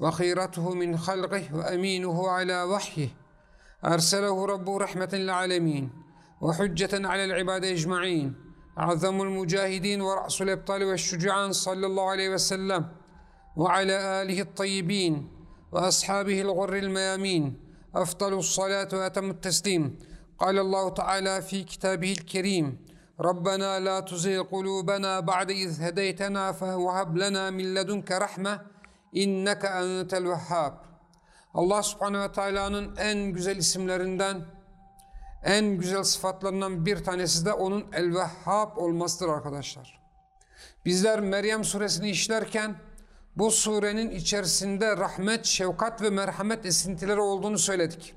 وخيرته من خلقه وأمينه على وحيه. أرسله ربه رحمة للعالمين وحجة على العباد أجمعين. أعظم المجاهدين ورأس الأبطال والشجعان صلى الله عليه وسلم وعلى آله الطيبين وأصحابه الغر الميامين. أفضل الصلاة وأتم التسليم. قال الله تعالى في كتابه الكريم ربنا لا تزغ قلوبنا بعد إذ هديتنا فهب لنا من لدنك رحمة İnneke entel vehhab. Allah subhanehu ve teala'nın en güzel isimlerinden, en güzel sıfatlarından bir tanesi de onun el-vehhab olmasıdır arkadaşlar. Bizler Meryem suresini işlerken bu surenin içerisinde rahmet, şefkat ve merhamet esintileri olduğunu söyledik.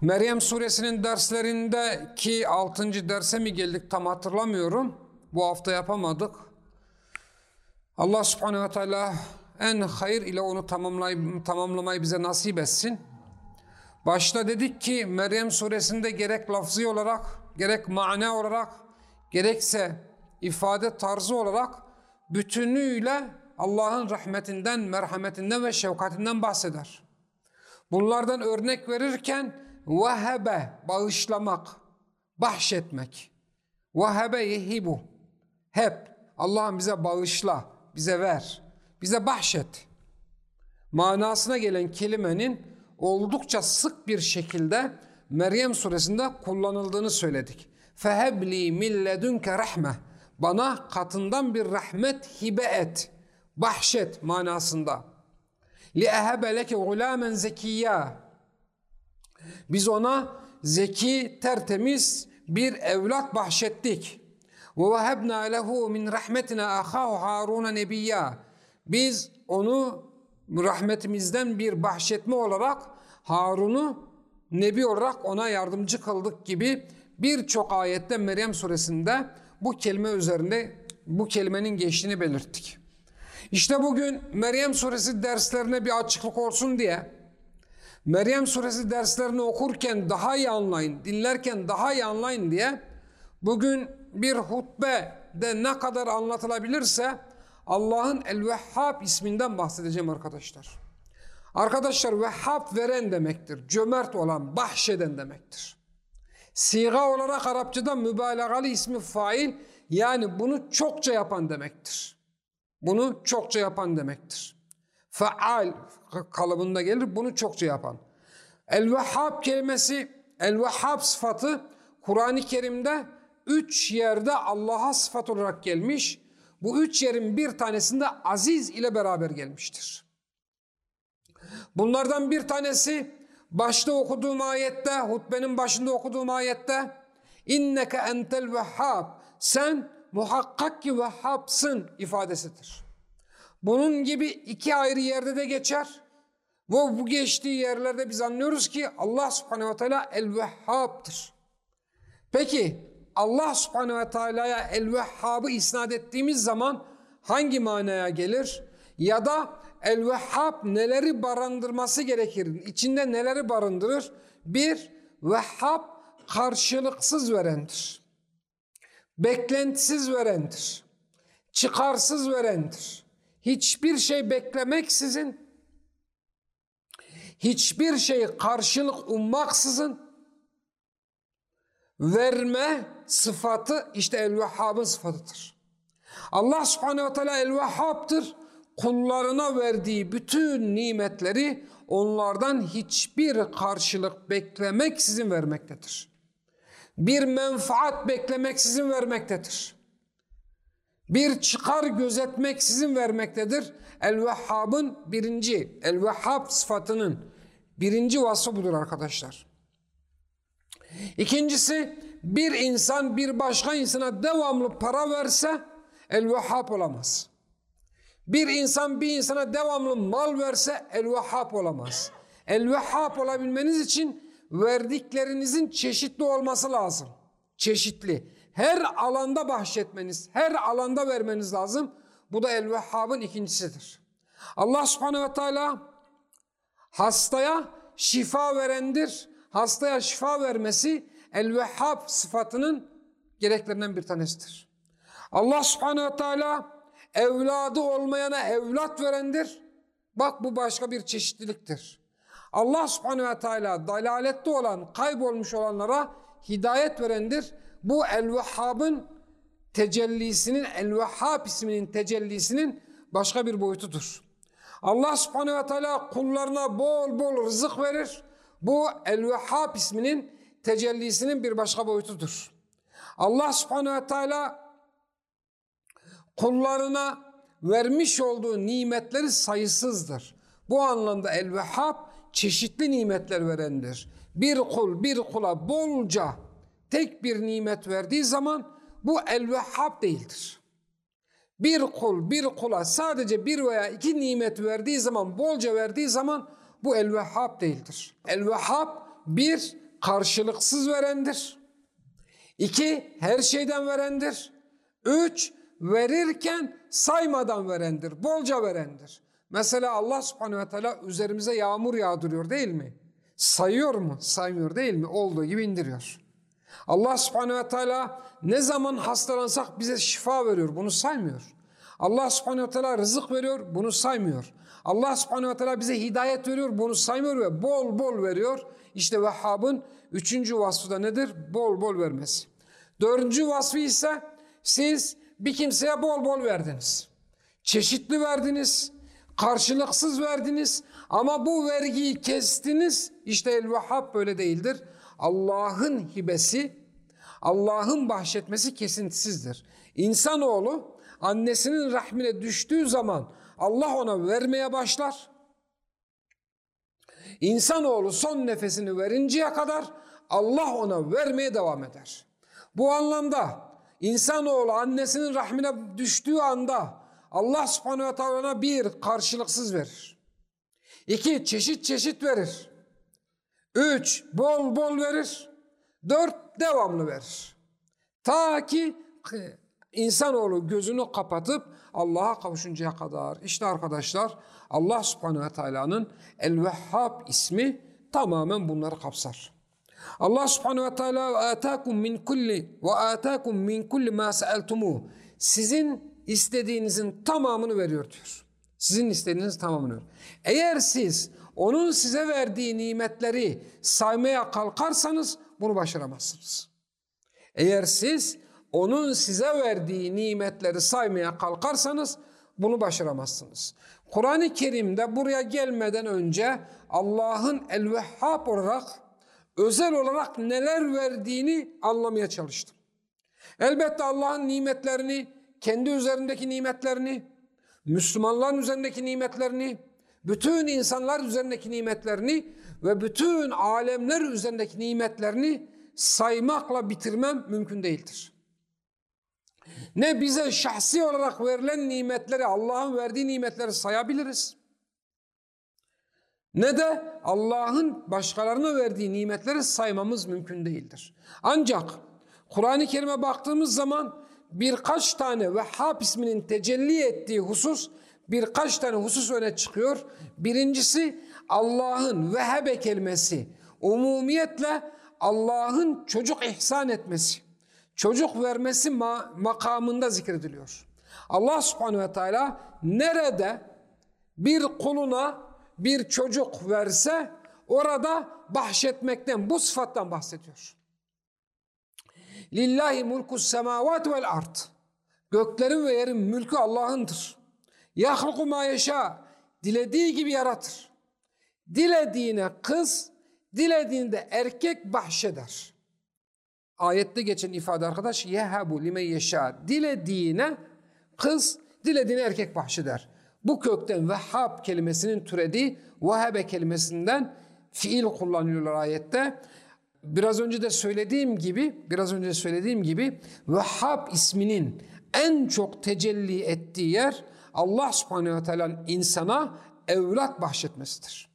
Meryem suresinin derslerindeki 6. derse mi geldik tam hatırlamıyorum. Bu hafta yapamadık. Allah subhanehu ve teala en hayır ile onu tamamlamayı bize nasip etsin. Başta dedik ki Meryem suresinde gerek lafzi olarak, gerek mana olarak, gerekse ifade tarzı olarak bütünüyle Allah'ın rahmetinden, merhametinden ve şefkatinden bahseder. Bunlardan örnek verirken vehebe, bağışlamak, bahşetmek. Vehebe yehibu, hep Allah'ım bize bağışla, bize ver, bize bahşet. Manasına gelen kelimenin oldukça sık bir şekilde Meryem suresinde kullanıldığını söyledik. Fehebli milledünke rahme. Bana katından bir rahmet hibe et. Bahşet manasında. Li ehebe leke gulamen zekiyya. Biz ona zeki, tertemiz bir evlat bahşettik. Vehebna lehu min rahmetina ahahu Harun nebiyya. Biz onu rahmetimizden bir bahşetme olarak Harun'u nebi olarak ona yardımcı kıldık gibi birçok ayette Meryem suresinde bu kelime üzerinde bu kelimenin geçtiğini belirttik. İşte bugün Meryem suresi derslerine bir açıklık olsun diye Meryem suresi derslerini okurken daha iyi anlayın, dinlerken daha iyi anlayın diye bugün bir hutbe de ne kadar anlatılabilirse Allah'ın El-Vehhab isminden bahsedeceğim arkadaşlar. Arkadaşlar Vehhab veren demektir. Cömert olan, bahşeden demektir. Siga olarak Arapçada mübalağalı ismi fail yani bunu çokça yapan demektir. Bunu çokça yapan demektir. Faal kalıbında gelir bunu çokça yapan. El-Vehhab kelimesi, El-Vehhab sıfatı Kur'an-ı Kerim'de üç yerde Allah'a sıfat olarak gelmiş. Bu üç yerin bir tanesinde aziz ile beraber gelmiştir. Bunlardan bir tanesi başta okuduğum ayette, hutbenin başında okuduğum ayette inneke entel vehhab sen muhakkak ki vehhabsın ifadesidir. Bunun gibi iki ayrı yerde de geçer. Ve bu geçtiği yerlerde biz anlıyoruz ki Allah subhanehu ve teala el-vehhab'tır. Peki Allah subhanehu ve teala'ya el-vehhab'ı isnat ettiğimiz zaman hangi manaya gelir? Ya da el-vehhab neleri barındırması gerekir? İçinde neleri barındırır? Bir, vehhab karşılıksız verendir. Beklentisiz verendir. Çıkarsız verendir. Hiçbir şey beklemeksizin, hiçbir şey karşılık ummaksızın verme sıfatı işte El-Vehhab'ın sıfatıdır. Allah subhanehu ve teala El-Vehhab'tır. Kullarına verdiği bütün nimetleri onlardan hiçbir karşılık beklemeksizin vermektedir. Bir menfaat beklemeksizin vermektedir. Bir çıkar gözetmeksizin vermektedir. El-Vehhab'ın birinci, El-Vehhab sıfatının birinci vasfı budur arkadaşlar. İkincisi bir insan bir başka insana devamlı para verse el-vehhab olamaz. Bir insan bir insana devamlı mal verse el-Vehhab olamaz. El-Vehhab olabilmeniz için verdiklerinizin çeşitli olması lazım. Çeşitli. Her alanda bahşetmeniz, her alanda vermeniz lazım. Bu da El-Vehhab'ın ikincisidir. Allah subhanehu ve teala hastaya şifa verendir. Hastaya şifa vermesi El-Vehhab sıfatının gereklerinden bir tanesidir. Allah subhanehu teala evladı olmayana evlat verendir. Bak bu başka bir çeşitliliktir. Allah subhanehu ve teala dalalette olan, kaybolmuş olanlara hidayet verendir. Bu El-Vehhab'ın tecellisinin, El-Vehhab isminin tecellisinin başka bir boyutudur. Allah subhanehu ve teala kullarına bol bol rızık verir. Bu El-Vehhab isminin tecellisinin bir başka boyutudur. Allah subhanehu ve teala kullarına vermiş olduğu nimetleri sayısızdır. Bu anlamda El-Vehhab çeşitli nimetler verendir. Bir kul bir kula bolca tek bir nimet verdiği zaman bu El-Vehhab değildir. Bir kul bir kula sadece bir veya iki nimet verdiği zaman, bolca verdiği zaman bu El-Vehhab değildir. El-Vehhab bir karşılıksız verendir. İki her şeyden verendir. Üç verirken saymadan verendir, bolca verendir. Mesela Allah subhanehu ve teala üzerimize yağmur yağdırıyor değil mi? Sayıyor mu? Saymıyor değil mi? Olduğu gibi indiriyor. Allah subhanehu ve teala ne zaman hastalansak bize şifa veriyor. Bunu saymıyor. Allah subhanehu ve teala rızık veriyor. Bunu saymıyor. Allah subhanehu ve teala bize hidayet veriyor. Bunu saymıyor ve bol bol veriyor. İşte Vehhab'ın üçüncü vasfı da nedir? Bol bol vermesi. Dördüncü vasfı ise siz bir kimseye bol bol verdiniz. Çeşitli verdiniz. Karşılıksız verdiniz. Ama bu vergiyi kestiniz. İşte El-Vehhab böyle değildir. Allah'ın hibesi, Allah'ın bahşetmesi kesintisizdir. İnsanoğlu annesinin rahmine düştüğü zaman Allah ona vermeye başlar. İnsanoğlu son nefesini verinceye kadar Allah ona vermeye devam eder. Bu anlamda insanoğlu annesinin rahmine düştüğü anda Allah subhanehu ve teala bir karşılıksız verir. İki çeşit çeşit verir. Üç bol bol verir. Dört devamlı verir. Ta ki insanoğlu gözünü kapatıp Allah'a kavuşuncaya kadar. İşte arkadaşlar Allah subhanehu ve teala'nın El-Vehhab ismi tamamen bunları kapsar. Allah subhanehu ve teala atakum min kulli ve atakum min kulli ma sa'altumuh. Sizin istediğinizin tamamını veriyor diyor. Sizin istediğiniz tamamını veriyor. Eğer siz onun size verdiği nimetleri saymaya kalkarsanız bunu başaramazsınız. Eğer siz onun size verdiği nimetleri saymaya kalkarsanız bunu başaramazsınız. Kur'an-ı Kerim'de buraya gelmeden önce Allah'ın El-Vehhab olarak özel olarak neler verdiğini anlamaya çalıştım. Elbette Allah'ın nimetlerini, kendi üzerindeki nimetlerini, Müslümanların üzerindeki nimetlerini, bütün insanlar üzerindeki nimetlerini ve bütün alemler üzerindeki nimetlerini saymakla bitirmem mümkün değildir. Ne bize şahsi olarak verilen nimetleri, Allah'ın verdiği nimetleri sayabiliriz. Ne de Allah'ın başkalarına verdiği nimetleri saymamız mümkün değildir. Ancak Kur'an-ı Kerim'e baktığımız zaman birkaç tane Vehhab isminin tecelli ettiği husus birkaç tane husus öne çıkıyor. Birincisi Allah'ın vehebe kelimesi umumiyetle Allah'ın çocuk ihsan etmesi, çocuk vermesi ma makamında zikrediliyor. Allah subhanehu ve teala nerede bir kuluna bir çocuk verse orada bahşetmekten bu sıfattan bahsediyor. Lillahi mulku semavat vel ard. Göklerin ve yerin mülkü Allah'ındır. Yahluku ma yeşâ. Dilediği gibi yaratır. Dilediğine kız, dilediğinde erkek bahşeder. Ayette geçen ifade arkadaş yehabu lime yeşâ. Dilediğine kız, dilediğine erkek bahşeder. Bu kökten vehhab kelimesinin türediği vehebe kelimesinden fiil kullanıyorlar ayette. Biraz önce de söylediğim gibi, biraz önce söylediğim gibi Vehhab isminin en çok tecelli ettiği yer Allah subhanehu ve teala'nın insana evlat bahşetmesidir.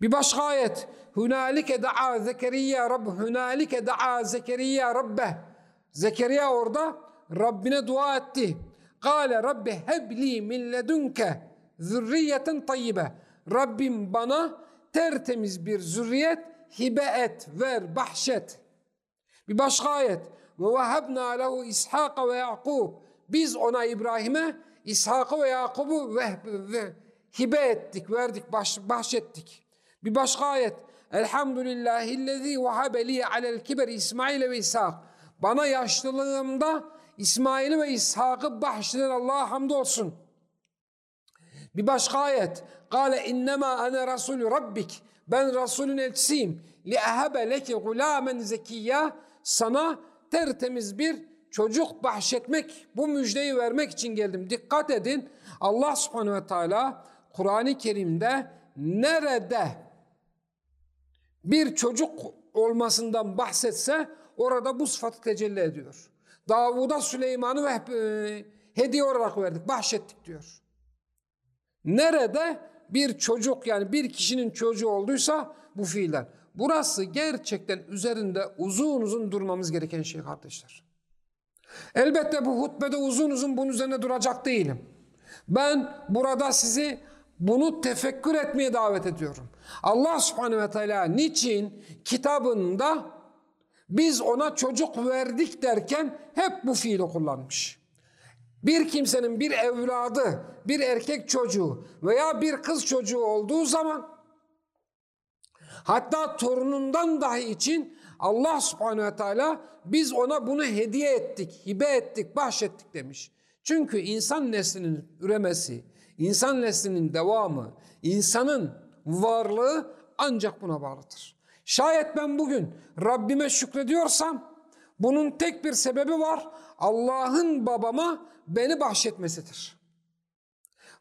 Bir başka ayet. Hünalike da'a Zekeriya Rabb Hünalike da'a Zekeriya Rabbe. Zekeriya orada Rabbine dua etti. Kale Rabbi hebli min ledunke tayyibe. Rabbim bana tertemiz bir zürriyet hibe et, ver, bahşet. Bir başka ayet. Ve vehebna lehu İshak ve Yakub. Biz ona İbrahim'e İshak'ı ve Yakub'u ve, ve hibe ettik, verdik, baş, bahşettik. Bir başka ayet. Elhamdülillahillezî vehebe li alel kiber İsmail ve İshak. Bana yaşlılığımda İsmail'i ve İshak'ı bahşeden Allah'a hamdolsun. Bir başka ayet. Kale innema ana rasulü rabbik. Ben Resulün elçisiyim. Li ehebe leki gulamen. Sana tertemiz bir çocuk bahşetmek, bu müjdeyi vermek için geldim. Dikkat edin. Allah subhanehu ve teala Kur'an-ı Kerim'de nerede bir çocuk olmasından bahsetse orada bu sıfatı tecelli ediyor. Davud'a Süleyman'ı ve e, hediye olarak verdik, bahşettik diyor. Nerede bir çocuk yani bir kişinin çocuğu olduysa bu fiiller. Burası gerçekten üzerinde uzun uzun durmamız gereken şey kardeşler. Elbette bu hutbede uzun uzun bunun üzerine duracak değilim. Ben burada sizi bunu tefekkür etmeye davet ediyorum. Allah subhanehu ve teala niçin kitabında biz ona çocuk verdik derken hep bu fiili kullanmış. Bir kimsenin bir evladı, bir erkek çocuğu veya bir kız çocuğu olduğu zaman hatta torunundan dahi için Allah subhanehu ve teala biz ona bunu hediye ettik, hibe ettik, bahşettik demiş. Çünkü insan neslinin üremesi, insan neslinin devamı, insanın varlığı ancak buna bağlıdır. Şayet ben bugün Rabbime şükrediyorsam bunun tek bir sebebi var. Allah'ın babama beni bahşetmesidir.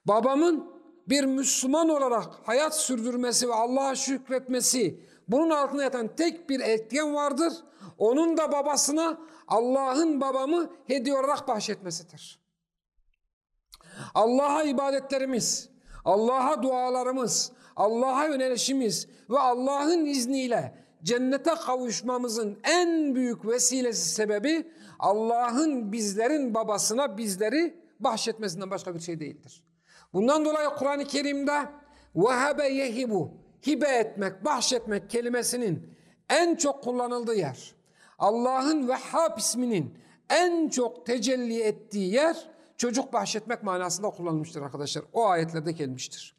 Babamın bir Müslüman olarak hayat sürdürmesi ve Allah'a şükretmesi bunun altında yatan tek bir etken vardır. Onun da babasına Allah'ın babamı hediye olarak bahşetmesidir. Allah'a ibadetlerimiz, Allah'a dualarımız, Allah'a yönelişimiz ve Allah'ın izniyle cennete kavuşmamızın en büyük vesilesi sebebi Allah'ın bizlerin babasına bizleri bahşetmesinden başka bir şey değildir. Bundan dolayı Kur'an-ı Kerim'de vehebe yehibu hibe etmek, bahşetmek kelimesinin en çok kullanıldığı yer. Allah'ın Vehhab isminin en çok tecelli ettiği yer çocuk bahşetmek manasında kullanılmıştır arkadaşlar. O ayetlerde gelmiştir.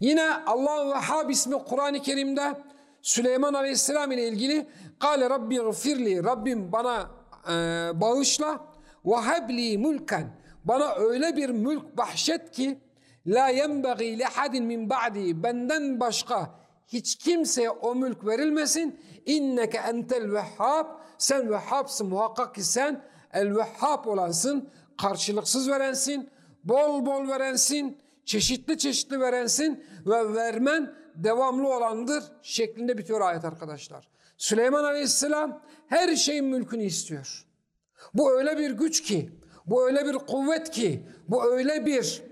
Yine Allah'ın Vehhab ismi Kur'an-ı Kerim'de Süleyman Aleyhisselam ile ilgili Kale Rabbi gfirli Rabbim bana e, bağışla ve hebli mulken bana öyle bir mülk bahşet ki la yenbagi lehadin min ba'di benden başka hiç kimseye o mülk verilmesin inneke entel vehhab sen vehhabsın muhakkak ki sen el vehhab olansın karşılıksız verensin bol bol verensin çeşitli çeşitli verensin ve vermen devamlı olandır şeklinde bitiyor ayet arkadaşlar. Süleyman Aleyhisselam her şeyin mülkünü istiyor. Bu öyle bir güç ki, bu öyle bir kuvvet ki, bu öyle bir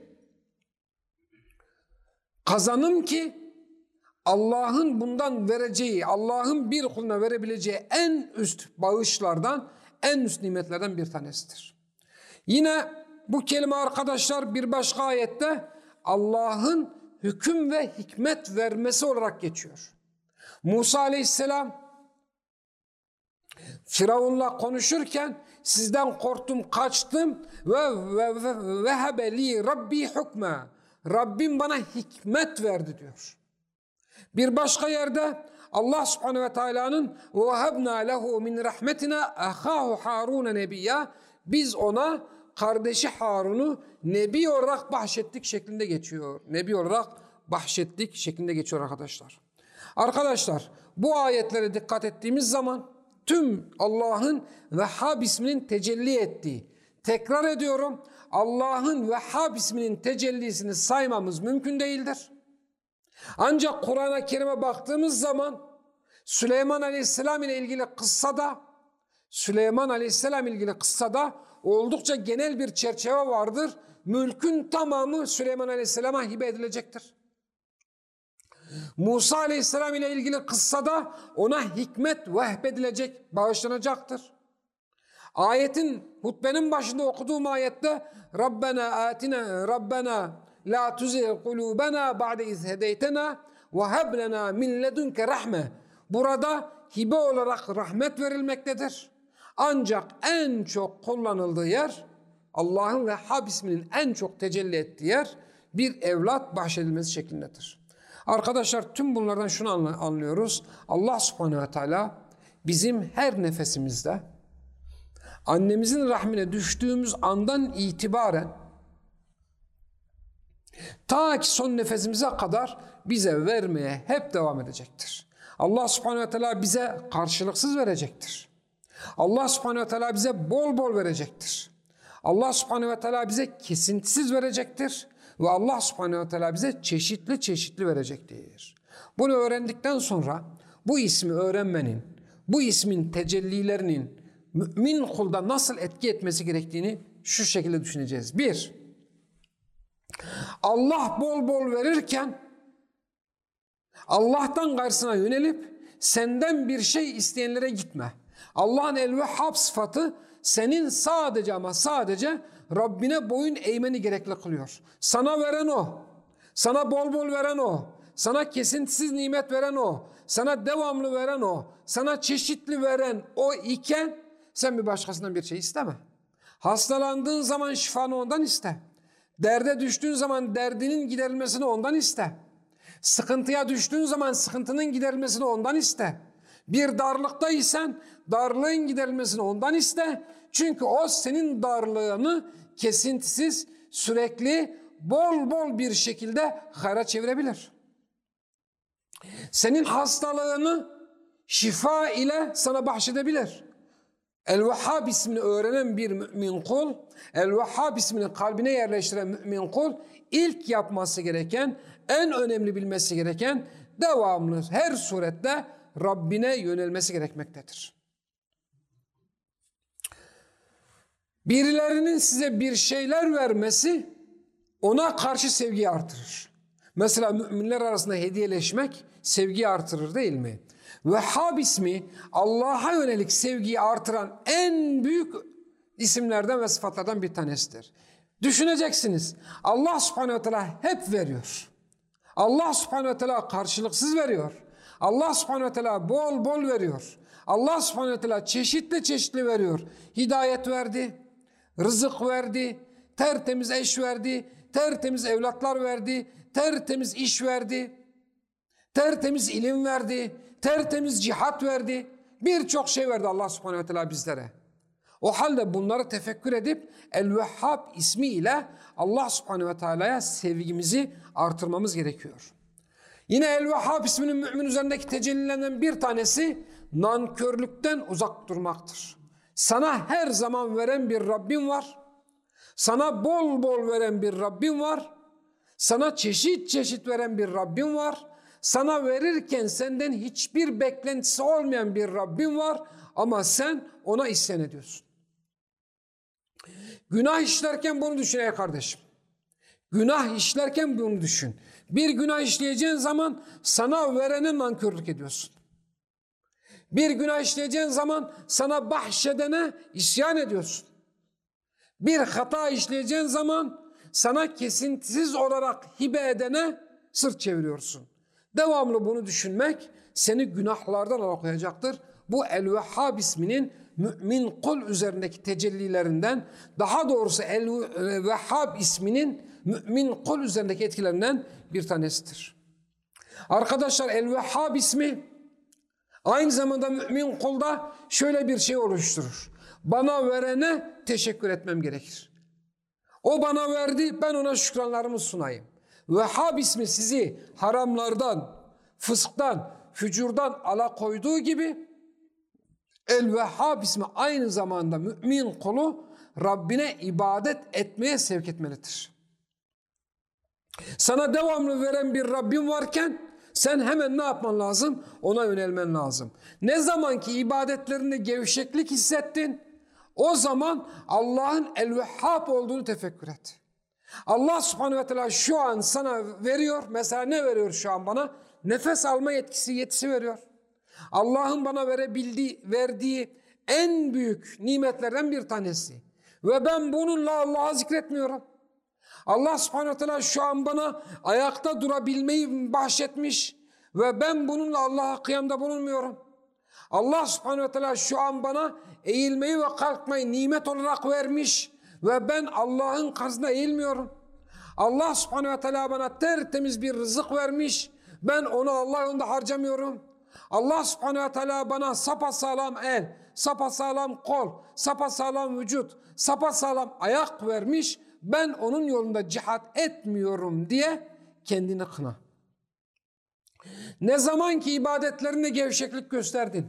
kazanım ki Allah'ın bundan vereceği, Allah'ın bir kuluna verebileceği en üst bağışlardan, en üst nimetlerden bir tanesidir. Yine bu kelime arkadaşlar bir başka ayette Allah'ın hüküm ve hikmet vermesi olarak geçiyor. Musa aleyhisselam Firavun'la konuşurken sizden korktum kaçtım ve ve ve vehebeli Rabbi hukme Rabbim bana hikmet verdi diyor. Bir başka yerde Allah Subhanahu ve Taala'nın ve habna lehu min rahmetina ahahu Harun nebiyya biz ona kardeşi Harun'u nebi olarak bahşettik şeklinde geçiyor. Nebi olarak bahşettik şeklinde geçiyor arkadaşlar. Arkadaşlar bu ayetlere dikkat ettiğimiz zaman tüm Allah'ın Vehhab isminin tecelli ettiği, tekrar ediyorum Allah'ın Vehhab isminin tecellisini saymamız mümkün değildir. Ancak Kur'an-ı Kerim'e baktığımız zaman Süleyman Aleyhisselam ile ilgili kıssada Süleyman Aleyhisselam ile ilgili kıssada oldukça genel bir çerçeve vardır mülkün tamamı Süleyman Aleyhisselam'a hibe edilecektir. Musa Aleyhisselam ile ilgili kıssada ona hikmet vehbedilecek, bağışlanacaktır. Ayetin, hutbenin başında okuduğum ayette Rabbena atina, Rabbena la tuzigh kulubena ba'de iz hedeytena ve heb lena min ledunke rahme. Burada hibe olarak rahmet verilmektedir. Ancak en çok kullanıldığı yer Allah'ın Vehhab isminin en çok tecelli ettiği yer bir evlat bahşedilmesi şeklindedir. Arkadaşlar tüm bunlardan şunu anlıyoruz. Allah subhanehu ve teala bizim her nefesimizde annemizin rahmine düştüğümüz andan itibaren ta ki son nefesimize kadar bize vermeye hep devam edecektir. Allah subhanehu ve teala bize karşılıksız verecektir. Allah subhanehu ve teala bize bol bol verecektir. Allah subhanehu ve teala bize kesintisiz verecektir. Ve Allah subhanehu ve teala bize çeşitli çeşitli verecektir. Bunu öğrendikten sonra bu ismi öğrenmenin, bu ismin tecellilerinin mümin kulda nasıl etki etmesi gerektiğini şu şekilde düşüneceğiz. Bir, Allah bol bol verirken Allah'tan karşısına yönelip senden bir şey isteyenlere gitme. Allah'ın el-Vehhab sıfatı senin sadece ama sadece Rabbine boyun eğmeni gerekli kılıyor. Sana veren o. Sana bol bol veren o. Sana kesintisiz nimet veren o. Sana devamlı veren o. Sana çeşitli veren o iken sen bir başkasından bir şey isteme. Hastalandığın zaman şifanı ondan iste. Derde düştüğün zaman derdinin giderilmesini ondan iste. Sıkıntıya düştüğün zaman sıkıntının giderilmesini ondan iste. Bir darlıktaysan darlığın giderilmesini ondan iste. Çünkü o senin darlığını kesintisiz, sürekli, bol bol bir şekilde hayra çevirebilir. Senin hastalığını şifa ile sana bahşedebilir. El-Vehhab ismini öğrenen bir mümin kul, El-Vehhab ismini kalbine yerleştiren mümin kul, ilk yapması gereken, en önemli bilmesi gereken, devamlı her surette Rabbine yönelmesi gerekmektedir. Birilerinin size bir şeyler vermesi ona karşı sevgiyi artırır. Mesela müminler arasında hediyeleşmek sevgiyi artırır değil mi? Vehhab ismi Allah'a yönelik sevgiyi artıran en büyük isimlerden ve sıfatlardan bir tanesidir. Düşüneceksiniz. Allah subhanehu ve teala hep veriyor. Allah subhanehu ve teala karşılıksız veriyor. Allah subhanehu ve teala bol bol veriyor. Allah subhanehu ve teala çeşitli çeşitli veriyor. Hidayet verdi, rızık verdi, tertemiz eş verdi, tertemiz evlatlar verdi, tertemiz iş verdi, tertemiz ilim verdi, tertemiz cihat verdi. Birçok şey verdi Allah subhanehu ve teala bizlere. O halde bunları tefekkür edip El-Vehhab ismiyle Allah subhanehu ve teala'ya sevgimizi artırmamız gerekiyor. Yine El-Vehhab isminin mümin üzerindeki tecellilerinden bir tanesi nankörlükten uzak durmaktır. Sana her zaman veren bir Rabbim var. Sana bol bol veren bir Rabbim var. Sana çeşit çeşit veren bir Rabbim var. Sana verirken senden hiçbir beklentisi olmayan bir Rabbim var ama sen ona isyan ediyorsun. Günah işlerken bunu düşün ey kardeşim. Günah işlerken bunu düşün. Bir günah işleyeceğin zaman sana verene nankörlük ediyorsun. Bir günah işleyeceğin zaman sana bahşedene isyan ediyorsun. Bir hata işleyeceğin zaman sana kesintisiz olarak hibe edene sırt çeviriyorsun. Devamlı bunu düşünmek seni günahlardan alıkoyacaktır. Bu El-Vehhab isminin mümin kul üzerindeki tecellilerinden daha doğrusu El-Vehhab isminin mümin kul üzerindeki etkilerinden bir tanesidir. Arkadaşlar El-Vehhab ismi aynı zamanda mümin kulda şöyle bir şey oluşturur. Bana verene teşekkür etmem gerekir. O bana verdi ben ona şükranlarımı sunayım. Vehhab ismi sizi haramlardan, fısktan, fücurdan alakoyduğu gibi El-Vehhab ismi aynı zamanda mümin kulu Rabbine ibadet etmeye sevk etmelidir. Sana devamlı veren bir Rabbim varken sen hemen ne yapman lazım? Ona yönelmen lazım. Ne zaman ki ibadetlerinde gevşeklik hissettin, o zaman Allah'ın el-Vehhab olduğunu tefekkür et. Allah subhanehu ve teala şu an sana veriyor. Mesela ne veriyor şu an bana? Nefes alma yetkisi, yetisi veriyor. Allah'ın bana verebildiği, verdiği en büyük nimetlerden bir tanesi. Ve ben bununla Allah'ı zikretmiyorum. Allah subhanehu ve teala şu an bana ayakta durabilmeyi bahşetmiş. Ve ben bununla Allah'a kıyamda bulunmuyorum. Allah subhanehu ve teala şu an bana eğilmeyi ve kalkmayı nimet olarak vermiş. Ve ben Allah'ın karşısında eğilmiyorum. Allah subhanehu ve teala bana tertemiz bir rızık vermiş. Ben onu Allah yolunda harcamıyorum. Allah subhanehu ve teala bana sapasağlam el, sapasağlam kol, sapasağlam vücut, sapasağlam ayak vermiş. Ben onun yolunda cihat etmiyorum diye kendini kına. Ne zaman ki ibadetlerinde gevşeklik gösterdin,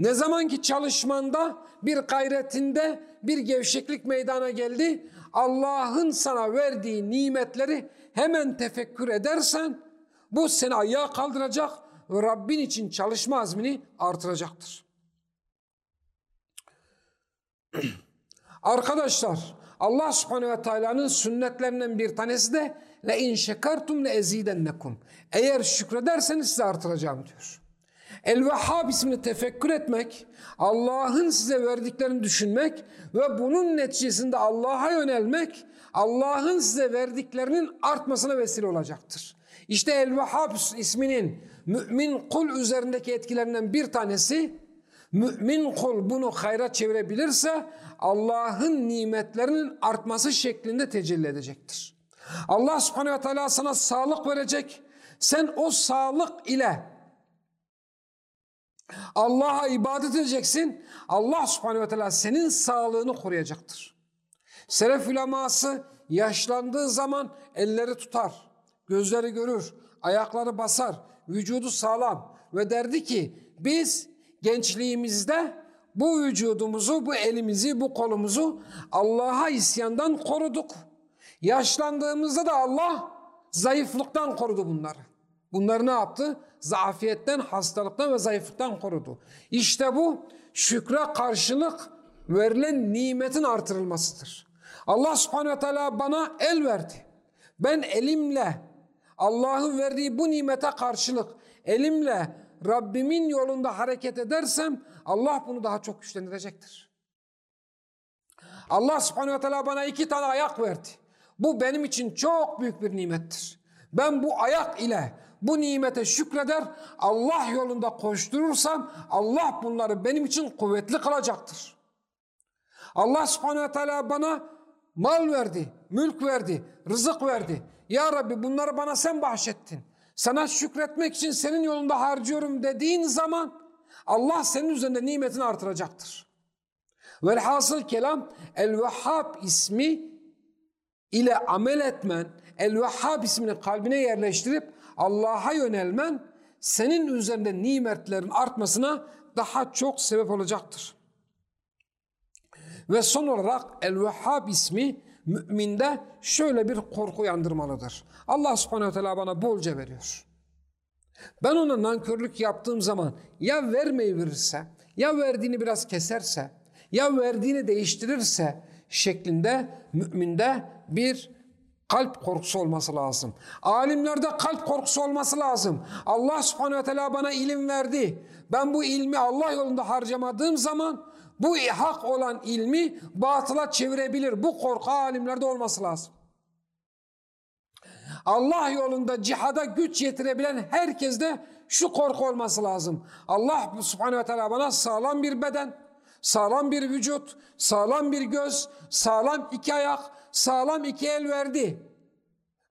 ne zaman ki çalışmanda bir gayretinde bir gevşeklik meydana geldi, Allah'ın sana verdiği nimetleri hemen tefekkür edersen bu seni ayağa kaldıracak ve Rabbin için çalışma azmini artıracaktır. Arkadaşlar Allah subhanehu ve teala'nın sünnetlerinden bir tanesi de le in şekertum le ezidennekum. Eğer şükrederseniz size artıracağım diyor. El-Vehhab ismini tefekkür etmek, Allah'ın size verdiklerini düşünmek ve bunun neticesinde Allah'a yönelmek, Allah'ın size verdiklerinin artmasına vesile olacaktır. İşte El-Vehhab isminin mümin kul üzerindeki etkilerinden bir tanesi, mümin kul bunu hayra çevirebilirse Allah'ın nimetlerinin artması şeklinde tecelli edecektir. Allah subhanehu ve teala sana sağlık verecek. Sen o sağlık ile Allah'a ibadet edeceksin. Allah subhanehu ve teala senin sağlığını koruyacaktır. Selef uleması yaşlandığı zaman elleri tutar, gözleri görür, ayakları basar, vücudu sağlam ve derdi ki biz gençliğimizde bu vücudumuzu, bu elimizi, bu kolumuzu Allah'a isyandan koruduk. Yaşlandığımızda da Allah zayıflıktan korudu bunları. Bunları ne yaptı? Zafiyetten, hastalıktan ve zayıflıktan korudu. İşte bu şükre karşılık verilen nimetin artırılmasıdır. Allah subhanehu ve teala bana el verdi. Ben elimle Allah'ın verdiği bu nimete karşılık elimle Rabbimin yolunda hareket edersem Allah bunu daha çok güçlendirecektir. Allah subhanehu ve teala bana iki tane ayak verdi. Bu benim için çok büyük bir nimettir. Ben bu ayak ile bu nimete şükreder, Allah yolunda koşturursam Allah bunları benim için kuvvetli kılacaktır. Allah subhanehu teala bana mal verdi, mülk verdi, rızık verdi. Ya Rabbi bunları bana sen bahşettin. Sana şükretmek için senin yolunda harcıyorum dediğin zaman Allah senin üzerinde nimetini artıracaktır. Velhasıl kelam El-Vehhab ismi ile amel etmen, El-Vehhab ismini kalbine yerleştirip Allah'a yönelmen senin üzerinde nimetlerin artmasına daha çok sebep olacaktır. Ve son olarak El-Vehhab ismi müminde şöyle bir korku yandırmalıdır. Allah subhanehu teala bana bolca veriyor. Ben ona nankörlük yaptığım zaman ya vermeyi verirse, ya verdiğini biraz keserse, ya verdiğini değiştirirse şeklinde müminde bir kalp korkusu olması lazım. Alimlerde kalp korkusu olması lazım. Allah subhanehu ve teala bana ilim verdi. Ben bu ilmi Allah yolunda harcamadığım zaman bu hak olan ilmi batıla çevirebilir. Bu korku alimlerde olması lazım. Allah yolunda cihada güç yetirebilen herkeste şu korku olması lazım. Allah subhanehu ve teala bana sağlam bir beden, sağlam bir vücut, sağlam bir göz, sağlam iki ayak, sağlam iki el verdi.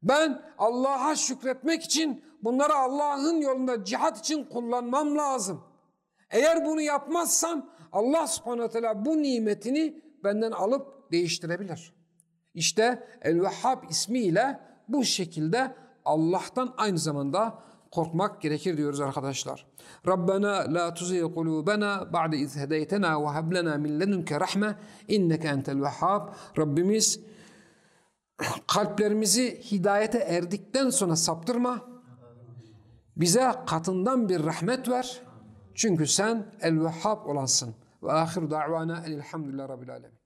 Ben Allah'a şükretmek için bunları Allah'ın yolunda cihat için kullanmam lazım. Eğer bunu yapmazsam Allah subhanahu bu nimetini benden alıp değiştirebilir. İşte El-Vehhab ismiyle bu şekilde Allah'tan aynı zamanda korkmak gerekir diyoruz arkadaşlar. Rabbena la tuzigh kulubana ba'de iz hedeytena ve hab lana min ledunke rahme inneke entel vehhab. Rabbimiz kalplerimizi hidayete erdikten sonra saptırma. Bize katından bir rahmet ver. Çünkü sen el-Vehhab olansın. Ve ahiru da'vana elhamdülillah rabbil alemin.